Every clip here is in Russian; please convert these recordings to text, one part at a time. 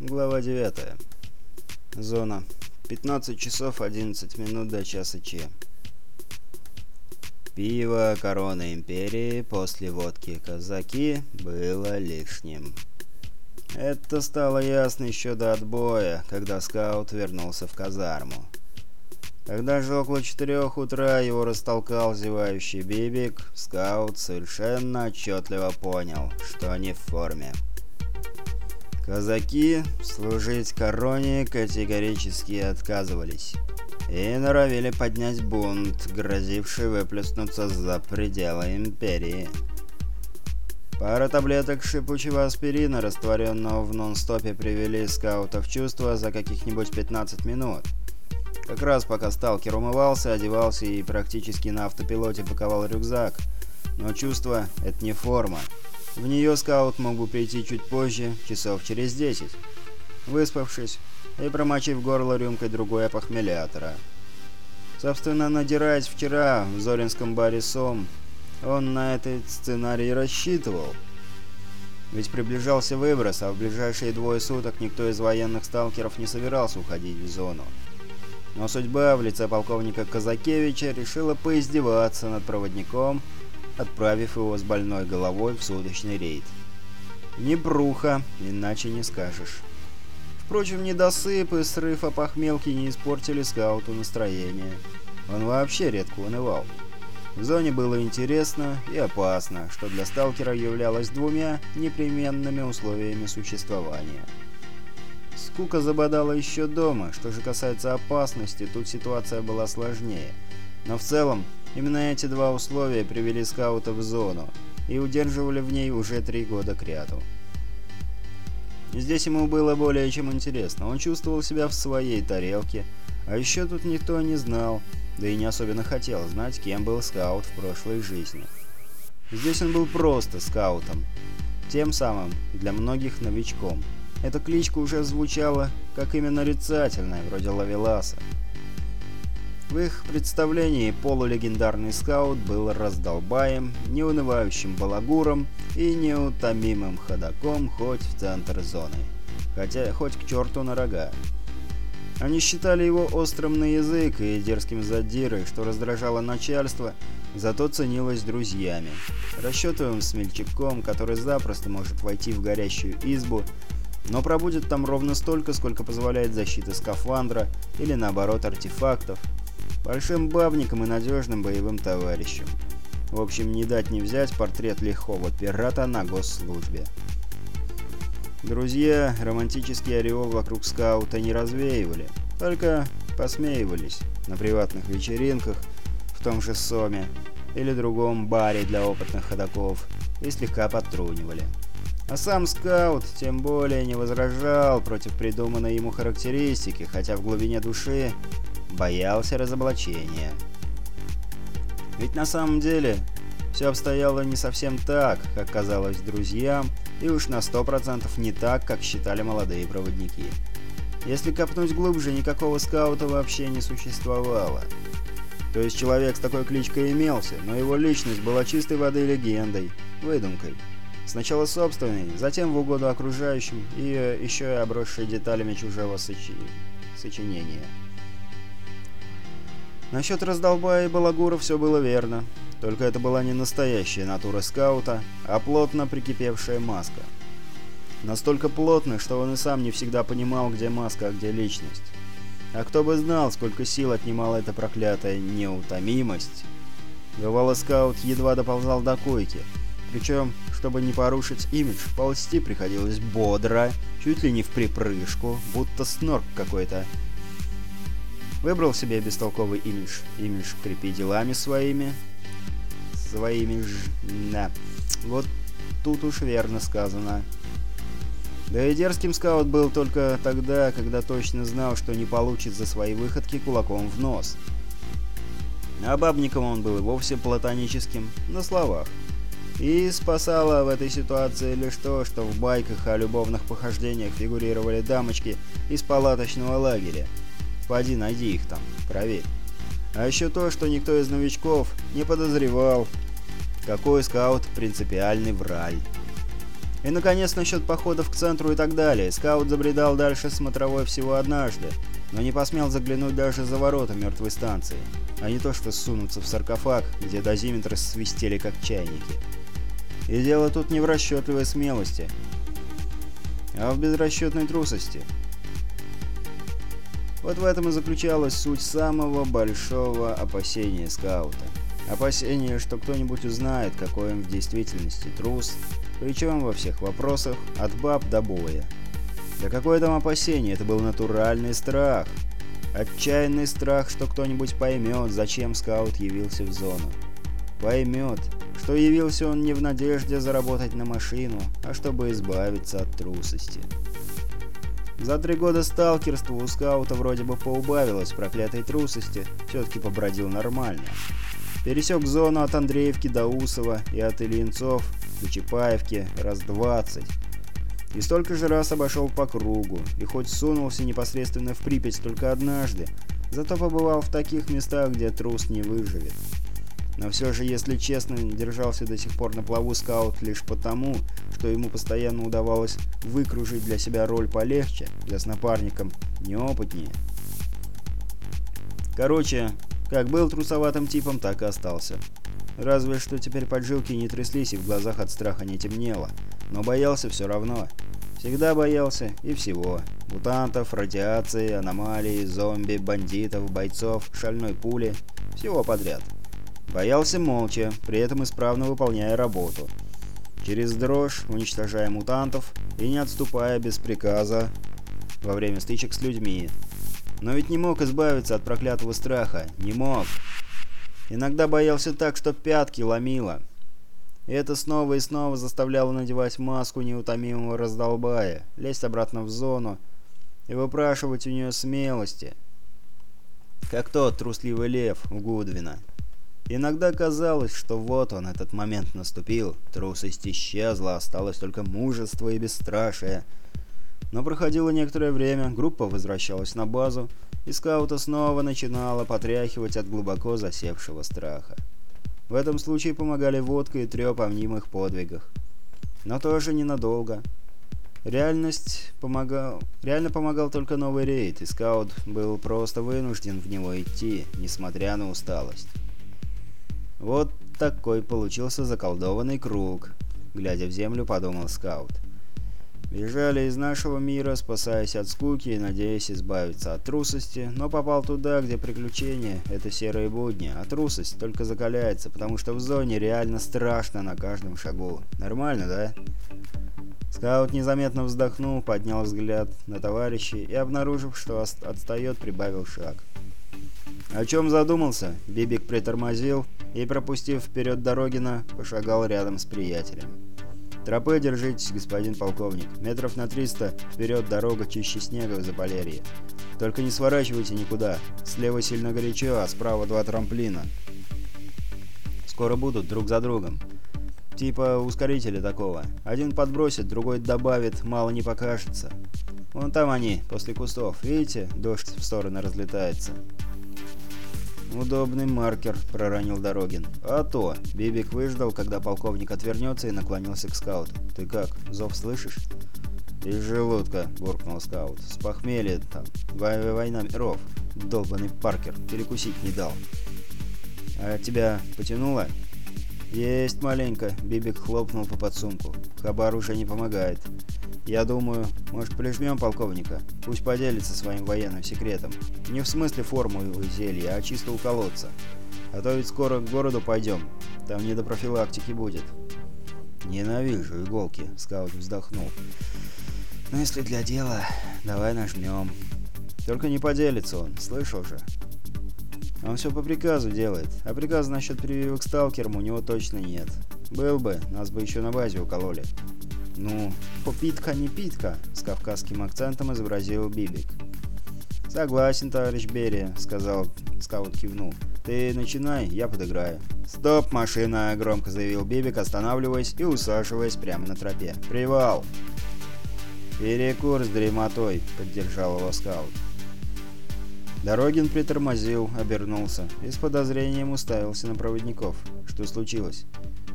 Глава 9. Зона. 15 часов 11 минут до часа Ч. Пиво Корона Империи после водки казаки было лишним. Это стало ясно еще до отбоя, когда скаут вернулся в казарму. Когда же около четырех утра его растолкал зевающий Бибик, скаут совершенно отчетливо понял, что они в форме. Казаки служить короне категорически отказывались и норовили поднять бунт, грозивший выплеснуться за пределы Империи. Пара таблеток шипучего аспирина, растворенного в нон-стопе, привели скаута в чувство за каких-нибудь 15 минут. Как раз пока сталкер умывался, одевался и практически на автопилоте паковал рюкзак. Но чувство — это не форма. В нее скаут мог бы прийти чуть позже, часов через 10, выспавшись и промочив горло рюмкой другой опохмелятора. Собственно, надираясь вчера в Зоринском баре «Сом», он на этот сценарий рассчитывал. Ведь приближался выброс, а в ближайшие двое суток никто из военных сталкеров не собирался уходить в зону. Но судьба в лице полковника Казакевича решила поиздеваться над проводником отправив его с больной головой в суточный рейд. Не бруха, иначе не скажешь. Впрочем, недосып и срыв опохмелки не испортили скауту настроение. Он вообще редко унывал. В зоне было интересно и опасно, что для сталкера являлось двумя непременными условиями существования. Скука забодала еще дома, что же касается опасности, тут ситуация была сложнее. Но в целом, Именно эти два условия привели скаута в зону и удерживали в ней уже три года кряду. Здесь ему было более чем интересно. Он чувствовал себя в своей тарелке, а еще тут никто не знал, да и не особенно хотел знать, кем был скаут в прошлой жизни. Здесь он был просто скаутом, тем самым для многих новичком. Эта кличка уже звучала как именно нарицательная, вроде Лавеласа. В их представлении полулегендарный скаут был раздолбаем, неунывающим балагуром и неутомимым ходаком хоть в центр зоны, хотя хоть к черту на рога. Они считали его острым на язык и дерзким задирой, что раздражало начальство, зато ценилось друзьями. Расчетовым смельчаком, который запросто может войти в горящую избу, но пробудет там ровно столько, сколько позволяет защита скафандра или наоборот артефактов, большим бабником и надежным боевым товарищем. В общем, не дать не взять портрет лихого пирата на госслужбе. Друзья романтический ореол вокруг скаута не развеивали, только посмеивались на приватных вечеринках в том же Соме или другом баре для опытных ходаков и слегка подтрунивали. А сам скаут тем более не возражал против придуманной ему характеристики, хотя в глубине души боялся разоблачения. Ведь на самом деле все обстояло не совсем так, как казалось друзьям, и уж на сто процентов не так, как считали молодые проводники. Если копнуть глубже, никакого скаута вообще не существовало. То есть человек с такой кличкой имелся, но его личность была чистой воды легендой, выдумкой. Сначала собственной, затем в угоду окружающим и еще и обросшей деталями чужого сочи... сочинения. Насчет раздолбая и балагура все было верно. Только это была не настоящая натура скаута, а плотно прикипевшая маска. Настолько плотно, что он и сам не всегда понимал, где маска, а где личность. А кто бы знал, сколько сил отнимала эта проклятая неутомимость. Бывало, скаут едва доползал до койки. Причем, чтобы не порушить имидж, ползти приходилось бодро, чуть ли не в припрыжку, будто снорк какой-то. Выбрал себе бестолковый имидж. Имидж крепи делами своими. Своими ж... Да. Вот тут уж верно сказано. Да и дерзким скаут был только тогда, когда точно знал, что не получит за свои выходки кулаком в нос. А бабником он был и вовсе платоническим, на словах. И спасало в этой ситуации лишь то, что в байках о любовных похождениях фигурировали дамочки из палаточного лагеря, Поди, найди их там, проверь. А еще то, что никто из новичков не подозревал, какой скаут принципиальный враль. И, наконец, насчет походов к центру и так далее. Скаут забредал дальше смотровой всего однажды, но не посмел заглянуть даже за ворота мертвой станции, а не то что сунуться в саркофаг, где дозиметры свистели как чайники. И дело тут не в расчетливой смелости, а в безрасчетной трусости. Вот в этом и заключалась суть самого большого опасения скаута. Опасение, что кто-нибудь узнает, какой он в действительности трус, причем во всех вопросах, от баб до боя. Да какое там опасение, это был натуральный страх. Отчаянный страх, что кто-нибудь поймет, зачем скаут явился в зону. Поймет, что явился он не в надежде заработать на машину, а чтобы избавиться от трусости. За три года сталкерства у скаута вроде бы поубавилось проклятой трусости, все-таки побродил нормально. Пересек зону от Андреевки до Усова и от Ильинцов до Чапаевки раз двадцать. И столько же раз обошел по кругу, и хоть сунулся непосредственно в Припять только однажды, зато побывал в таких местах, где трус не выживет. Но все же, если честно, держался до сих пор на плаву скаут лишь потому, что ему постоянно удавалось выкружить для себя роль полегче, для с напарником неопытнее. Короче, как был трусоватым типом, так и остался. Разве что теперь поджилки не тряслись и в глазах от страха не темнело. Но боялся все равно. Всегда боялся и всего. Мутантов, радиации, аномалий, зомби, бандитов, бойцов, шальной пули. Всего подряд. Боялся молча, при этом исправно выполняя работу. Через дрожь, уничтожая мутантов и не отступая без приказа во время стычек с людьми. Но ведь не мог избавиться от проклятого страха. Не мог. Иногда боялся так, что пятки ломило. И это снова и снова заставляло надевать маску неутомимого раздолбая, лезть обратно в зону и выпрашивать у нее смелости. Как тот трусливый лев у Гудвина. Иногда казалось, что вот он, этот момент наступил, трусость исчезла, осталось только мужество и бесстрашие — но проходило некоторое время, группа возвращалась на базу, и скаута снова начинала потряхивать от глубоко засевшего страха. В этом случае помогали водка и трёп о мнимых подвигах. Но тоже ненадолго. Реальность помогал... Реально помогал только новый рейд, и скаут был просто вынужден в него идти, несмотря на усталость. Вот такой получился заколдованный круг, глядя в землю, подумал скаут. Бежали из нашего мира, спасаясь от скуки и надеясь избавиться от трусости, но попал туда, где приключения — это серые будни, а трусость только закаляется, потому что в зоне реально страшно на каждом шагу. Нормально, да? Скаут незаметно вздохнул, поднял взгляд на товарищей и, обнаружив, что отстает, прибавил шаг. О чем задумался? Бибик притормозил и, пропустив вперед Дорогина, пошагал рядом с приятелем. Тропы держитесь, господин полковник. Метров на 300 вперед дорога чище снега в Заполярье. Только не сворачивайте никуда. Слева сильно горячо, а справа два трамплина. Скоро будут друг за другом. Типа ускорителя такого. Один подбросит, другой добавит, мало не покажется. Вон там они, после кустов. Видите, дождь в стороны разлетается. «Удобный маркер», — проронил Дорогин. «А то!» — Бибик выждал, когда полковник отвернется и наклонился к скауту. «Ты как, зов слышишь?» «Из желудка», — буркнул скаут. «С похмелья там. Война миров. Долбанный Паркер. Перекусить не дал». «А тебя потянуло?» «Есть маленько», — Бибик хлопнул по подсумку. «Хабар уже не помогает. Я думаю, может прижмем полковника? Пусть поделится своим военным секретом. Не в смысле формулы зелья, а чисто уколоться. А то ведь скоро к городу пойдем. Там не до профилактики будет». «Ненавижу иголки», — скаут вздохнул. «Но если для дела, давай нажмем». «Только не поделится он, слышал же?» Он все по приказу делает, а приказа насчет прививок сталкерам у него точно нет. Был бы, нас бы еще на базе укололи. Ну, попитка не питка, с кавказским акцентом изобразил Бибик. «Согласен, товарищ Берия», — сказал скаут кивнул. «Ты начинай, я подыграю». «Стоп, машина!» — громко заявил Бибик, останавливаясь и усаживаясь прямо на тропе. «Привал!» «Перекур с дремотой», — поддержал его скаут. Дорогин притормозил, обернулся и с подозрением уставился на проводников. Что случилось?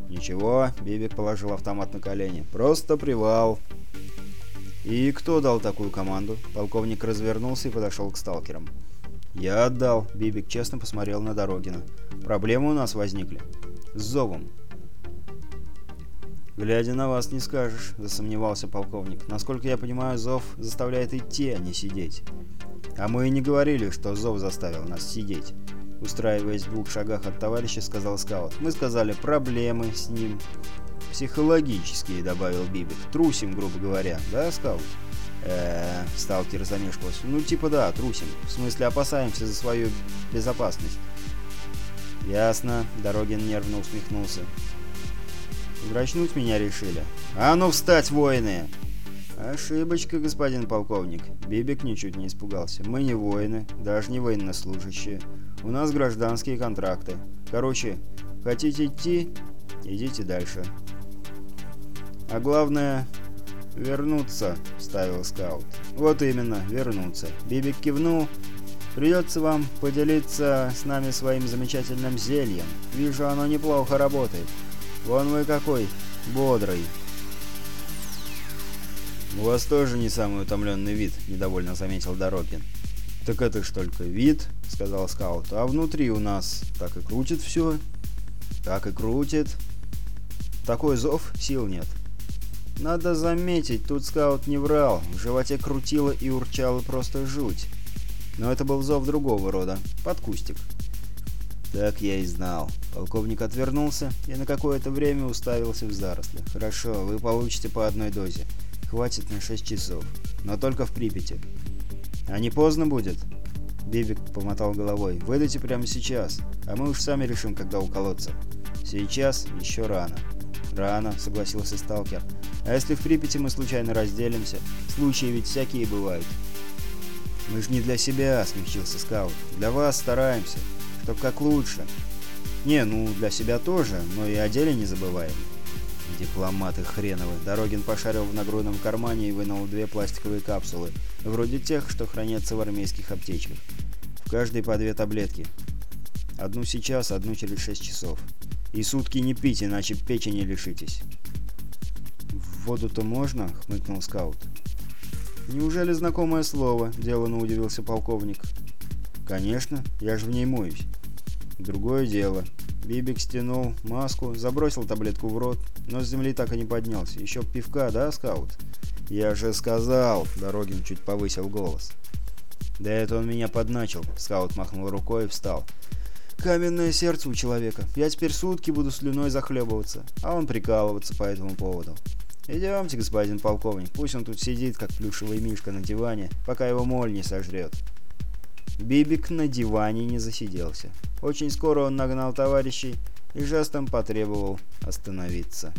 «Ничего», — Бибик положил автомат на колени. «Просто привал». «И кто дал такую команду?» Полковник развернулся и подошел к сталкерам. «Я отдал», — Бибик честно посмотрел на Дорогина. «Проблемы у нас возникли. С зовом». «Глядя на вас, не скажешь», — засомневался полковник. «Насколько я понимаю, зов заставляет идти, а не сидеть». «А мы и не говорили, что зов заставил нас сидеть», — устраиваясь в двух шагах от товарища, сказал скаут. «Мы сказали, проблемы с ним». «Психологические», — добавил Бибик. «Трусим, грубо говоря, да, скаут?» э сталкер замешкался. «Ну, типа да, трусим. В смысле, опасаемся за свою безопасность». «Ясно», — Дорогин нервно усмехнулся. Дрочнуть меня решили. А ну встать, воины!» «Ошибочка, господин полковник». Бибик ничуть не испугался. «Мы не воины, даже не военнослужащие. У нас гражданские контракты. Короче, хотите идти? Идите дальше». «А главное, вернуться», — ставил скаут. «Вот именно, вернуться». Бибик кивнул. «Придется вам поделиться с нами своим замечательным зельем. Вижу, оно неплохо работает. Вон вы какой бодрый. «У вас тоже не самый утомленный вид», — недовольно заметил Дорогин. «Так это ж только вид», — сказал скаут. «А внутри у нас так и крутит все». «Так и крутит». «Такой зов, сил нет». Надо заметить, тут скаут не врал. В животе крутило и урчало просто жуть. Но это был зов другого рода. Под кустик. «Так я и знал». Полковник отвернулся и на какое-то время уставился в заросли. «Хорошо, вы получите по одной дозе. Хватит на 6 часов. Но только в Припяти». «А не поздно будет?» Бибик помотал головой. «Выдайте прямо сейчас, а мы уж сами решим, когда уколоться». «Сейчас еще рано». «Рано», — согласился сталкер. «А если в Припяти мы случайно разделимся? Случаи ведь всякие бывают». «Мы же не для себя», — смягчился скаут. «Для вас стараемся чтоб как лучше. Не, ну, для себя тоже, но и о деле не забываем. Дипломаты хреновы. Дорогин пошарил в нагрудном кармане и вынул две пластиковые капсулы, вроде тех, что хранятся в армейских аптечках. В каждой по две таблетки. Одну сейчас, одну через шесть часов. И сутки не пить, иначе печени лишитесь. «В воду-то можно?» — хмыкнул скаут. «Неужели знакомое слово?» — деланно удивился полковник. «Конечно, я же в ней моюсь». Другое дело. Бибик стянул маску, забросил таблетку в рот, но с земли так и не поднялся. Еще пивка, да, скаут? Я же сказал, Дорогин чуть повысил голос. Да это он меня подначил. Скаут махнул рукой и встал. Каменное сердце у человека. Я теперь сутки буду слюной захлебываться, а он прикалываться по этому поводу. Идемте, господин полковник, пусть он тут сидит, как плюшевый мишка на диване, пока его моль не сожрет. Бибик на диване не засиделся. Очень скоро он нагнал товарищей и жестом потребовал остановиться.